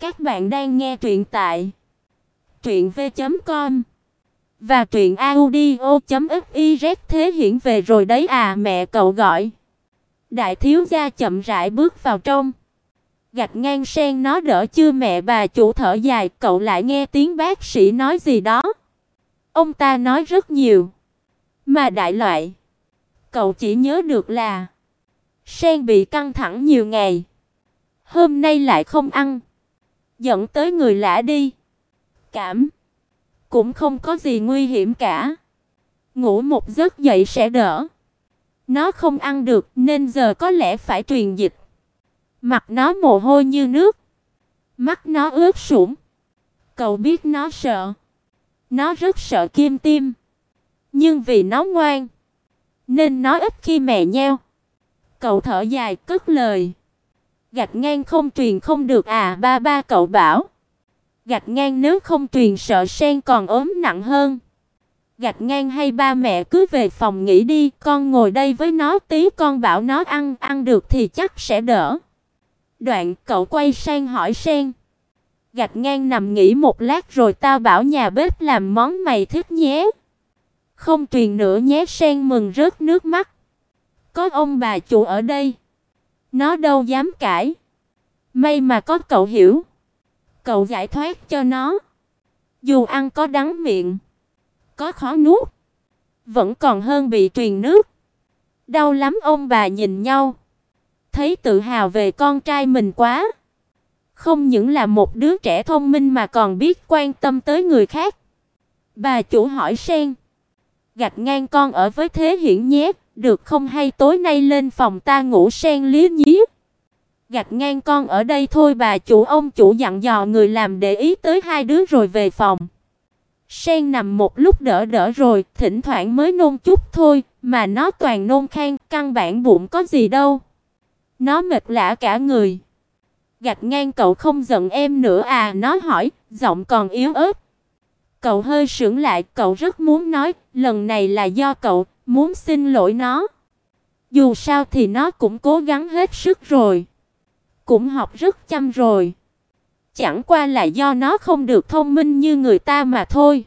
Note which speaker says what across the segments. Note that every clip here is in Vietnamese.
Speaker 1: Các bạn đang nghe truyện tại truyện v.com và truyện audio.fiz thế hiển về rồi đấy à mẹ cậu gọi. Đại thiếu gia chậm rãi bước vào trong. Gạch ngang sen nó đỡ chưa mẹ bà chủ thở dài, cậu lại nghe tiếng bác sĩ nói gì đó. Ông ta nói rất nhiều, mà đại loại. Cậu chỉ nhớ được là sen bị căng thẳng nhiều ngày, hôm nay lại không ăn, dẫn tới người lạ đi. Cảm cũng không có gì nguy hiểm cả. Ngủ một giấc dậy sẽ đỡ. Nó không ăn được nên giờ có lẽ phải truyền dịch. Mặt nó mồ hôi như nước, mắt nó ướt sũng. Cậu biết nó sợ. Nó rất sợ kim tim. Nhưng vì nó ngoan nên nó ít khi mè nheo. Cậu thở dài cất lời. Gạch ngang không truyền không được à ba ba cậu bảo. Gạch ngang nếu không truyền sợ sen còn ốm nặng hơn. Gạch ngang hay ba mẹ cứ về phòng nghỉ đi, con ngồi đây với nó tí con bảo nó ăn, ăn được thì chắc sẽ đỡ. Đoạn cậu quay sang hỏi sen. Gạch ngang nằm nghỉ một lát rồi tao bảo nhà bếp làm món mày thích nhé. Không truyền nữa nhé sen mừng rớt nước mắt. Có ông bà chủ ở đây. Nó đâu dám cãi. May mà có cậu hiểu. Cậu giải thoát cho nó. Dù ăn có đắng miệng, có khó nuốt, vẫn còn hơn bị truyền nước. Đau lắm ông bà nhìn nhau, thấy tự hào về con trai mình quá. Không những là một đứa trẻ thông minh mà còn biết quan tâm tới người khác. Bà chủ hỏi Sen, gạch ngang con ở với Thế Hiển nhé, được không hay tối nay lên phòng ta ngủ Sen lý nhi. Gạch ngang con ở đây thôi bà chủ ông chủ dặn dò người làm để ý tới hai đứa rồi về phòng. Sen nằm một lúc đỡ đỡ rồi, thỉnh thoảng mới nôn chút thôi, mà nó toàn nôn khan, căn bản bụng có gì đâu. Nó mệt lả cả người. Gạch ngang cậu không giận em nữa à, nó hỏi, giọng còn yếu ớt. Cậu hơi sững lại, cậu rất muốn nói, lần này là do cậu, muốn xin lỗi nó. Dù sao thì nó cũng cố gắng hết sức rồi cũng học rất chăm rồi. Chẳng qua là do nó không được thông minh như người ta mà thôi.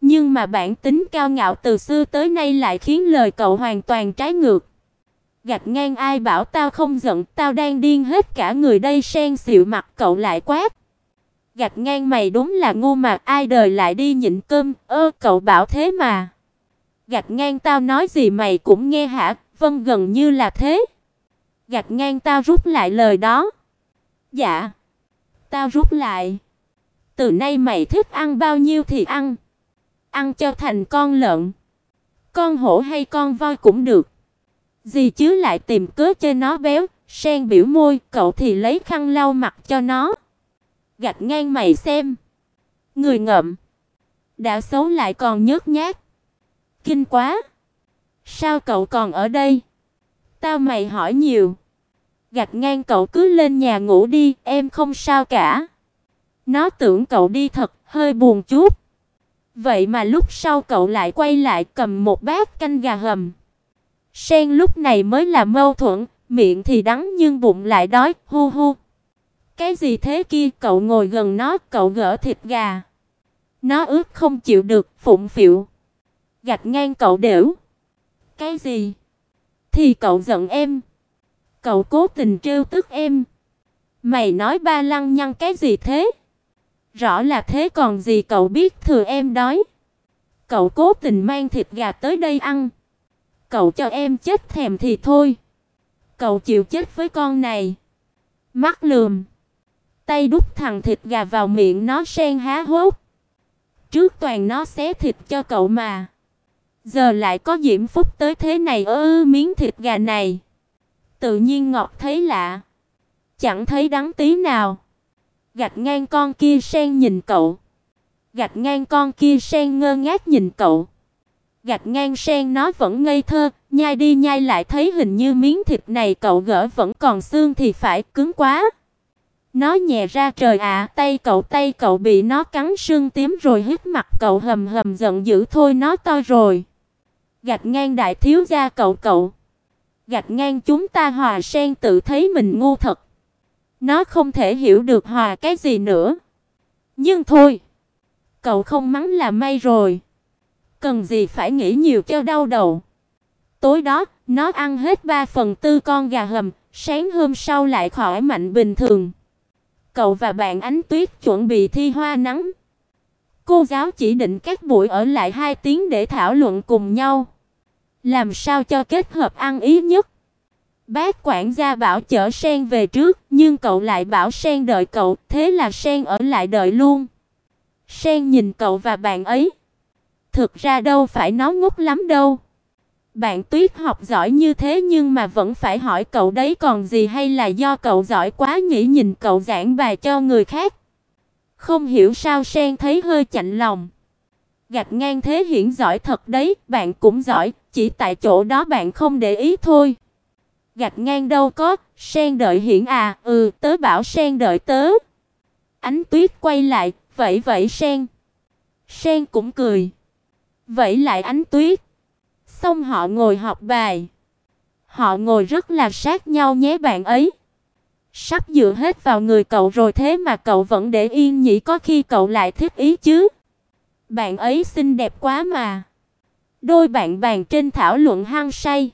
Speaker 1: Nhưng mà bản tính cao ngạo từ xưa tới nay lại khiến lời cậu hoàn toàn trái ngược. gạt ngang ai bảo tao không giận, tao đang điên hết cả người đây sen xịu mặt cậu lại quát. gạt ngang mày đúng là ngu mà ai đời lại đi nhịn cơm, ơ cậu bảo thế mà. gạt ngang tao nói gì mày cũng nghe hả, vâng gần như là thế. Gạch ngang tao rút lại lời đó. Dạ. Tao rút lại. Từ nay mày thích ăn bao nhiêu thì ăn. Ăn cho thành con lợn. Con hổ hay con voi cũng được. Gì chứ lại tìm cớ cho nó béo, sen biểu môi, cậu thì lấy khăn lau mặt cho nó. Gạch ngang mày xem. Người ngậm. Đã xấu lại còn nhớt nhát. Kinh quá. Sao cậu còn ở đây? Tao mày hỏi nhiều. Gạch ngang cậu cứ lên nhà ngủ đi, em không sao cả. Nó tưởng cậu đi thật, hơi buồn chút. Vậy mà lúc sau cậu lại quay lại cầm một bát canh gà hầm. Sen lúc này mới là mâu thuẫn, miệng thì đắng nhưng bụng lại đói, hu hu. Cái gì thế kia, cậu ngồi gần nó, cậu gỡ thịt gà. Nó ướt không chịu được, phụng phịu. Gạch ngang cậu đểu. Cái gì? Thì cậu giận em. Cậu cố tình trêu tức em. Mày nói ba lăng nhăng cái gì thế? Rõ là thế còn gì cậu biết thừa em đói. Cậu cố tình mang thịt gà tới đây ăn. Cậu cho em chết thèm thì thôi. Cậu chịu chết với con này. Mắt lườm. Tay đút thằng thịt gà vào miệng nó sen há hốt, Trước toàn nó xé thịt cho cậu mà. Giờ lại có diễm phúc tới thế này ơ miếng thịt gà này tự nhiên ngọt thấy lạ. Chẳng thấy đắng tí nào. Gạch ngang con kia sen nhìn cậu. Gạch ngang con kia sen ngơ ngác nhìn cậu. Gạch ngang sen nó vẫn ngây thơ, nhai đi nhai lại thấy hình như miếng thịt này cậu gỡ vẫn còn xương thì phải cứng quá. Nó nhẹ ra trời ạ, tay cậu tay cậu bị nó cắn sưng tím rồi hít mặt cậu hầm hầm giận dữ thôi nó to rồi. Gạch ngang đại thiếu gia cậu cậu. Gạch ngang chúng ta hòa sen tự thấy mình ngu thật. Nó không thể hiểu được hòa cái gì nữa. Nhưng thôi, cậu không mắng là may rồi. Cần gì phải nghĩ nhiều cho đau đầu. Tối đó, nó ăn hết 3 phần tư con gà hầm, sáng hôm sau lại khỏi mạnh bình thường. Cậu và bạn Ánh Tuyết chuẩn bị thi hoa nắng. Cô giáo chỉ định các buổi ở lại 2 tiếng để thảo luận cùng nhau, làm sao cho kết hợp ăn ý nhất. Bác quản gia bảo chở Sen về trước, nhưng cậu lại bảo Sen đợi cậu, thế là Sen ở lại đợi luôn. Sen nhìn cậu và bạn ấy. Thực ra đâu phải nó ngốc lắm đâu. Bạn Tuyết học giỏi như thế nhưng mà vẫn phải hỏi cậu đấy còn gì hay là do cậu giỏi quá nghĩ nhìn cậu giảng bài cho người khác. Không hiểu sao Sen thấy hơi chạnh lòng. Gạch ngang thế hiển giỏi thật đấy, bạn cũng giỏi, chỉ tại chỗ đó bạn không để ý thôi. Gạch ngang đâu có, Sen đợi hiển à, ừ, tớ bảo Sen đợi tớ. Ánh Tuyết quay lại, vẫy vẫy Sen. Sen cũng cười. Vẫy lại Ánh Tuyết. Xong họ ngồi học bài. Họ ngồi rất là sát nhau nhé bạn ấy. Sắp dựa hết vào người cậu rồi thế mà cậu vẫn để yên nhỉ có khi cậu lại thích ý chứ. Bạn ấy xinh đẹp quá mà. Đôi bạn bàn trên thảo luận hăng say.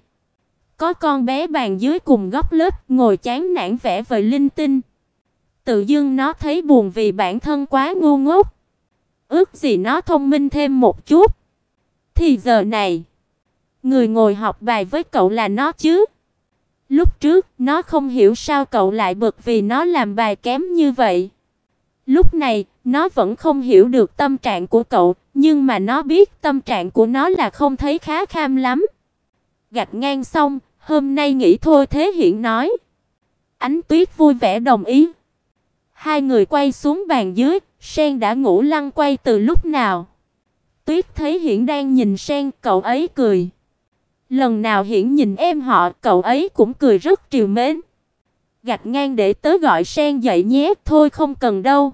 Speaker 1: Có con bé bàn dưới cùng góc lớp ngồi chán nản vẽ vời linh tinh. Tự dưng nó thấy buồn vì bản thân quá ngu ngốc. Ước gì nó thông minh thêm một chút. Thì giờ này, người ngồi học bài với cậu là nó chứ. Lúc trước, nó không hiểu sao cậu lại bực vì nó làm bài kém như vậy. Lúc này, nó vẫn không hiểu được tâm trạng của cậu, nhưng mà nó biết tâm trạng của nó là không thấy khá kham lắm. Gạch ngang xong, hôm nay nghỉ thôi Thế Hiển nói. Ánh Tuyết vui vẻ đồng ý. Hai người quay xuống bàn dưới, Sen đã ngủ lăn quay từ lúc nào. Tuyết thấy Hiển đang nhìn Sen, cậu ấy cười. Lần nào Hiển nhìn em họ, cậu ấy cũng cười rất trìu mến. Gạch ngang để tớ gọi Sen dậy nhé, thôi không cần đâu.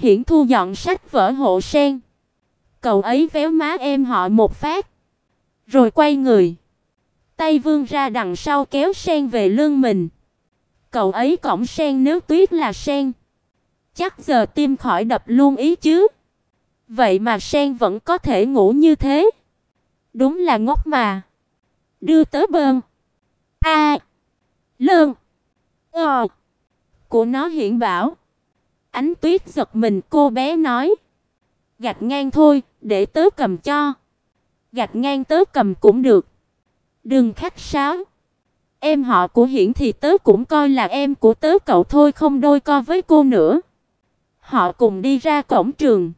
Speaker 1: Hiển thu dọn sách vở hộ Sen. Cậu ấy véo má em họ một phát, rồi quay người, tay vươn ra đằng sau kéo Sen về lưng mình. Cậu ấy cõng Sen nếu Tuyết là Sen, chắc giờ tim khỏi đập luôn ý chứ. Vậy mà Sen vẫn có thể ngủ như thế. Đúng là ngốc mà đưa tới bơm. A. À, lương. Ờ. Của nó hiện bảo. Ánh Tuyết giật mình cô bé nói. Gạch ngang thôi, để tớ cầm cho. Gạch ngang tớ cầm cũng được. Đừng khách sáo. Em họ của Hiển thì tớ cũng coi là em của tớ cậu thôi không đôi co với cô nữa. Họ cùng đi ra cổng trường.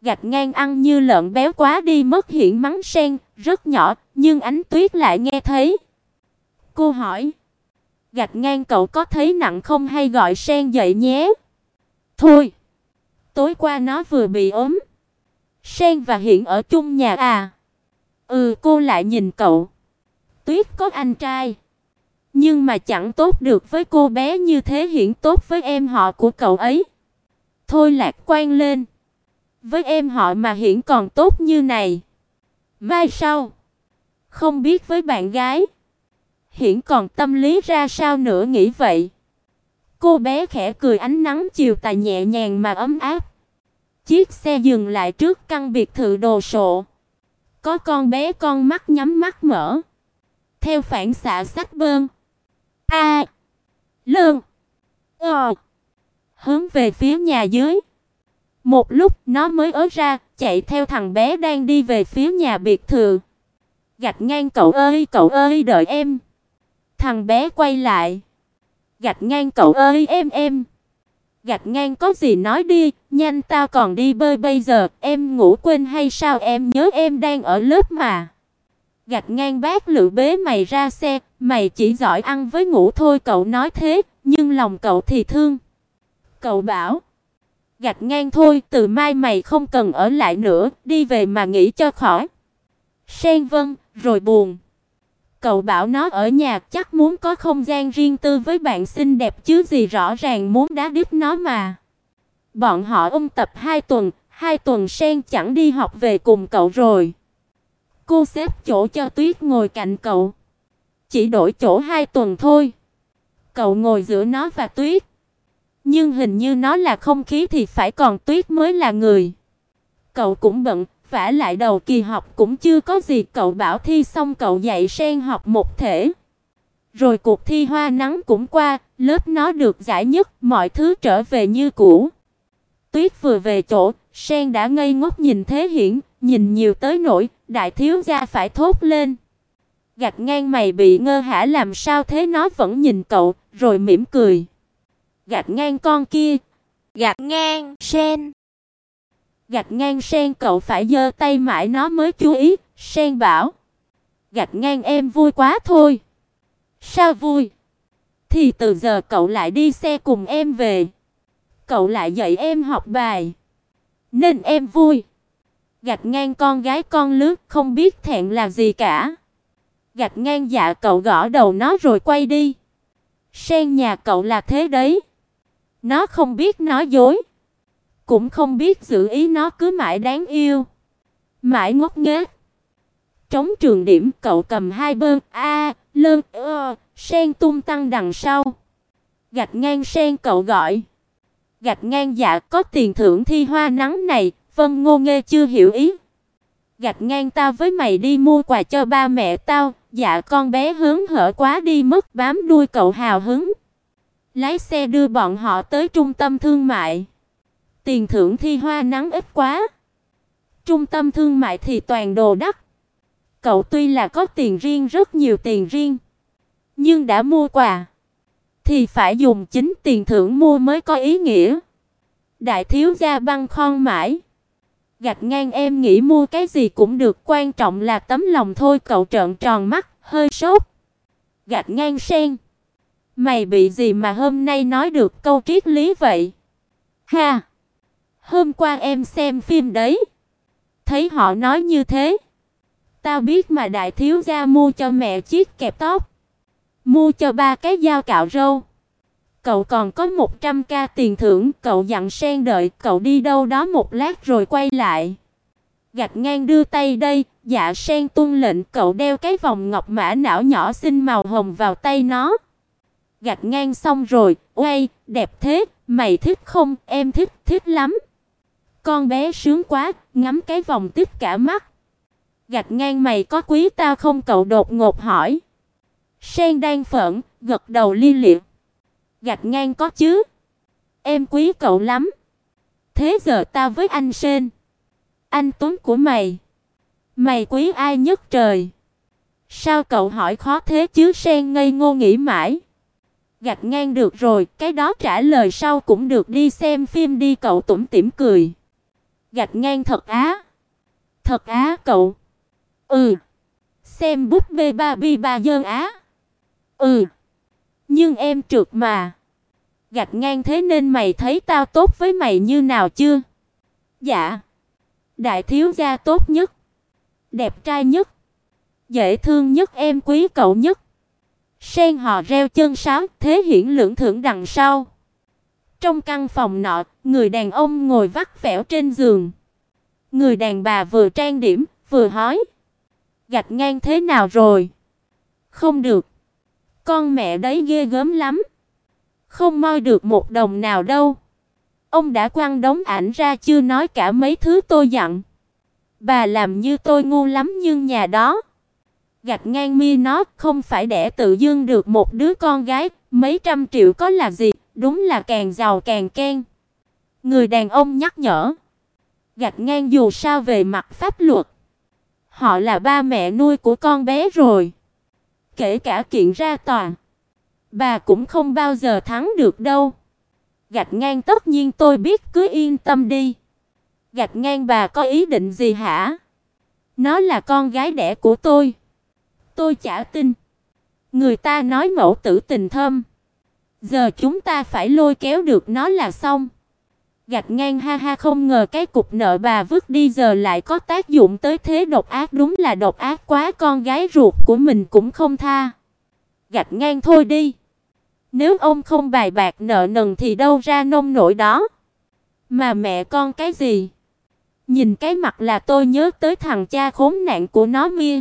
Speaker 1: Gạch ngang ăn như lợn béo quá đi mất Hiển mắng sen, rất nhỏ, nhưng Ánh Tuyết lại nghe thấy. Cô hỏi: "Gạch ngang cậu có thấy nặng không hay gọi Sen dậy nhé?" "Thôi, tối qua nó vừa bị ốm. Sen và Hiển ở chung nhà à?" "Ừ." Cô lại nhìn cậu. "Tuyết có anh trai, nhưng mà chẳng tốt được với cô bé như thế Hiển tốt với em họ của cậu ấy." Thôi lạc quan lên. Với em họ mà Hiển còn tốt như này. Mai sau, không biết với bạn gái, Hiển còn tâm lý ra sao nữa nghĩ vậy. Cô bé khẽ cười ánh nắng chiều tà nhẹ nhàng mà ấm áp. Chiếc xe dừng lại trước căn biệt thự đồ sộ. Có con bé con mắt nhắm mắt mở. Theo phản xạ sách bơm. A. À, lương. Ờ. Hướng về phía nhà dưới. Một lúc nó mới ớ ra, chạy theo thằng bé đang đi về phía nhà biệt thự. Gạch ngang cậu ơi, cậu ơi đợi em. Thằng bé quay lại. Gạch ngang cậu ơi em em. Gạch ngang có gì nói đi, nhanh tao còn đi bơi bây giờ, em ngủ quên hay sao em nhớ em đang ở lớp mà. Gạch ngang bác lự bế mày ra xe, mày chỉ giỏi ăn với ngủ thôi cậu nói thế, nhưng lòng cậu thì thương. Cậu bảo, gạch ngang thôi, từ mai mày không cần ở lại nữa, đi về mà nghỉ cho khỏi. Sen Vân, rồi buồn. Cậu bảo nó ở nhà chắc muốn có không gian riêng tư với bạn xinh đẹp chứ gì rõ ràng muốn đá đít nó mà. Bọn họ ôn tập 2 tuần, 2 tuần Sen chẳng đi học về cùng cậu rồi. Cô xếp chỗ cho Tuyết ngồi cạnh cậu. Chỉ đổi chỗ 2 tuần thôi. Cậu ngồi giữa nó và Tuyết. Nhưng hình như nó là không khí thì phải còn tuyết mới là người. Cậu cũng bận, vả lại đầu kỳ học cũng chưa có gì, cậu bảo thi xong cậu dạy sen học một thể. Rồi cuộc thi hoa nắng cũng qua, lớp nó được giải nhất, mọi thứ trở về như cũ. Tuyết vừa về chỗ, Sen đã ngây ngốc nhìn Thế Hiển, nhìn nhiều tới nỗi đại thiếu gia phải thốt lên. Gạt ngang mày bị ngơ hả làm sao thế nó vẫn nhìn cậu, rồi mỉm cười. Gạt ngang con kia,
Speaker 2: gạt ngang Sen.
Speaker 1: Gạt ngang Sen cậu phải giơ tay mãi nó mới chú ý, Sen bảo. Gạt ngang em vui quá thôi. Sao vui? Thì từ giờ cậu lại đi xe cùng em về. Cậu lại dạy em học bài. Nên em vui. Gạt ngang con gái con lướt không biết thẹn là gì cả. Gạt ngang dạ cậu gõ đầu nó rồi quay đi. Sen nhà cậu là thế đấy. Nó không biết nói dối. Cũng không biết giữ ý nó cứ mãi đáng yêu. Mãi ngốc nghếch. Trống trường điểm cậu cầm hai bơn A, lơn, ơ, sen tung tăng đằng sau. Gạch ngang sen cậu gọi. Gạch ngang dạ có tiền thưởng thi hoa nắng này, Vân Ngô Nghê chưa hiểu ý. Gạch ngang tao với mày đi mua quà cho ba mẹ tao, dạ con bé hướng hở quá đi mất bám đuôi cậu hào hứng. Lái xe đưa bọn họ tới trung tâm thương mại. Tiền thưởng thi hoa nắng ít quá. Trung tâm thương mại thì toàn đồ đắt. Cậu tuy là có tiền riêng rất nhiều tiền riêng, nhưng đã mua quà thì phải dùng chính tiền thưởng mua mới có ý nghĩa. Đại thiếu gia băng khon mãi. gạt ngang em nghĩ mua cái gì cũng được, quan trọng là tấm lòng thôi, cậu trợn tròn mắt, hơi sốt. gạt ngang sen. Mày bị gì mà hôm nay nói được câu triết lý vậy? Ha. Hôm qua em xem phim đấy. Thấy họ nói như thế. Tao biết mà đại thiếu gia mua cho mẹ chiếc kẹp tóc. Mua cho ba cái dao cạo râu. Cậu còn có 100k tiền thưởng, cậu dặn Sen đợi cậu đi đâu đó một lát rồi quay lại. Gạch ngang đưa tay đây, dạ Sen tuân lệnh cậu đeo cái vòng ngọc mã não nhỏ xinh màu hồng vào tay nó. Gạch ngang xong rồi, uây, đẹp thế, mày thích không, em thích, thích lắm. Con bé sướng quá, ngắm cái vòng tích cả mắt. Gạch ngang mày có quý ta không cậu đột ngột hỏi. Sen đang phẫn, gật đầu li liệt. Gạch ngang có chứ. Em quý cậu lắm. Thế giờ ta với anh Sen. Anh Tuấn của mày. Mày quý ai nhất trời? Sao cậu hỏi khó thế chứ Sen ngây ngô nghĩ mãi. Gạch ngang được rồi, cái đó trả lời sau cũng được đi xem phim đi cậu tủm tỉm cười. Gạch ngang thật á. Thật á cậu. Ừ. Xem búp bê ba ba dơn á. Ừ. Nhưng em trượt mà. Gạch ngang thế nên mày thấy tao tốt với mày như nào chưa? Dạ. Đại thiếu gia tốt nhất. Đẹp trai nhất. Dễ thương nhất em quý cậu nhất. Sen hò reo chân sáo, thế hiển lưỡng thưởng đằng sau. Trong căn phòng nọ, người đàn ông ngồi vắt vẻo trên giường. Người đàn bà vừa trang điểm, vừa hỏi: "Gạch ngang thế nào rồi?" "Không được. Con mẹ đấy ghê gớm lắm. Không moi được một đồng nào đâu." Ông đã quăng đống ảnh ra chưa nói cả mấy thứ tôi dặn. Bà làm như tôi ngu lắm nhưng nhà đó gạch ngang mi nó, không phải đẻ tự dưng được một đứa con gái, mấy trăm triệu có là gì, đúng là càng giàu càng keng. Người đàn ông nhắc nhở. Gạch ngang dù sao về mặt pháp luật, họ là ba mẹ nuôi của con bé rồi. Kể cả kiện ra tòa, bà cũng không bao giờ thắng được đâu. Gạch ngang tất nhiên tôi biết cứ yên tâm đi. Gạch ngang bà có ý định gì hả? Nó là con gái đẻ của tôi. Tôi chả tin. Người ta nói mẫu tử tình thâm. Giờ chúng ta phải lôi kéo được nó là xong. Gạch ngang ha ha, không ngờ cái cục nợ bà vứt đi giờ lại có tác dụng tới thế độc ác đúng là độc ác quá, con gái ruột của mình cũng không tha. Gạch ngang thôi đi. Nếu ông không bài bạc nợ nần thì đâu ra nông nổi đó. Mà mẹ con cái gì? Nhìn cái mặt là tôi nhớ tới thằng cha khốn nạn của nó mia.